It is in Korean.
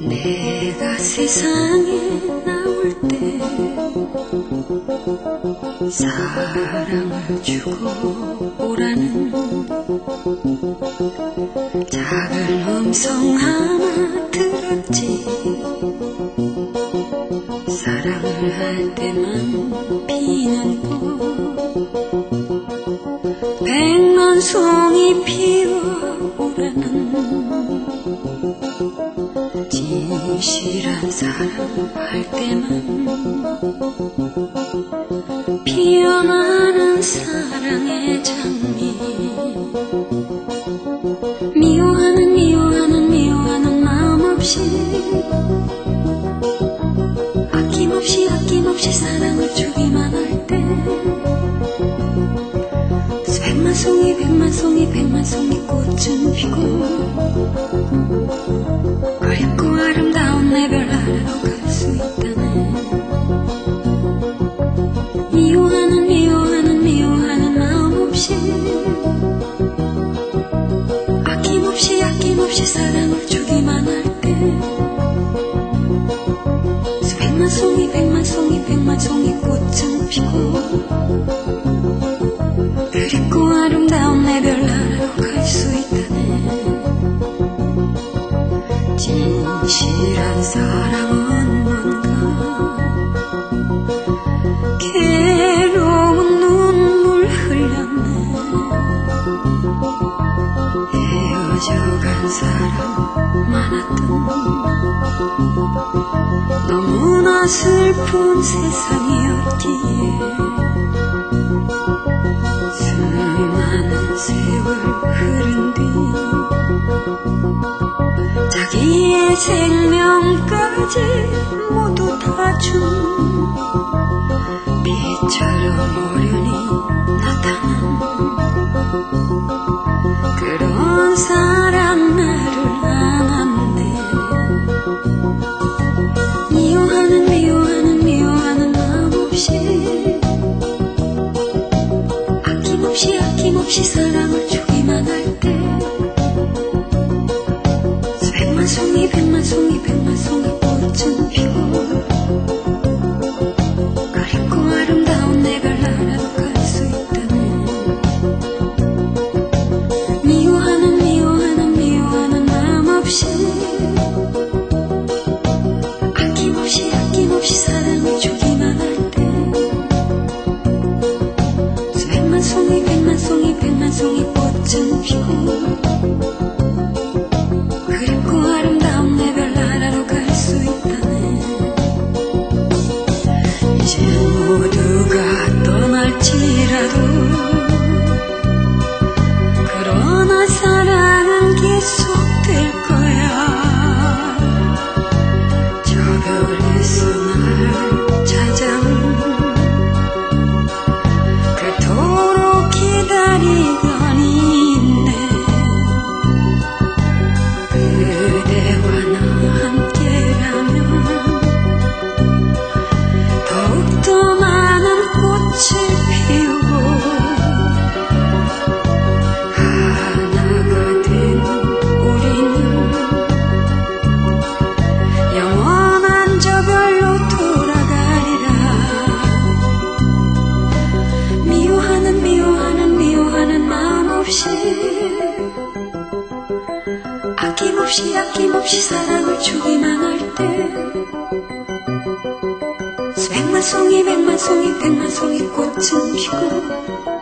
내가 세상에 나올 때 사랑을 주고 음성 하나 들었지. 사랑을 할 때만 피는 꽃 백만 송이 피어오르는 진실한 사랑할 때만 피어나는 사랑의 장미. 미워하는 백만 송이 백만 송이 백만 송이 꽃은 피고 밝고 아름다운 내별 아래로 갈 수 있다네. 미워하는 미워하는 미워하는 마음 없이 아낌없이 아낌없이 사랑을 주기만 할때 백만 송이 백만 송이 백만 송이 꽃은 피고 그립고 아름다운 내 별 나라로 갈 수 있다네. 진실한 사랑은 뭔가 괴로운 눈물 흘렸네. 헤어져간 사람 많았던 너무나 슬픈 세상이었기에 세월 흐른 뒤 자기의 생명까지 모두 다준 빛처럼 어련히 나타난 그런 사랑 꽃 없이 아낌없이 사랑을 주기만 할 때. 백만 송이 백만 송이 백만 송이 꽃은 피고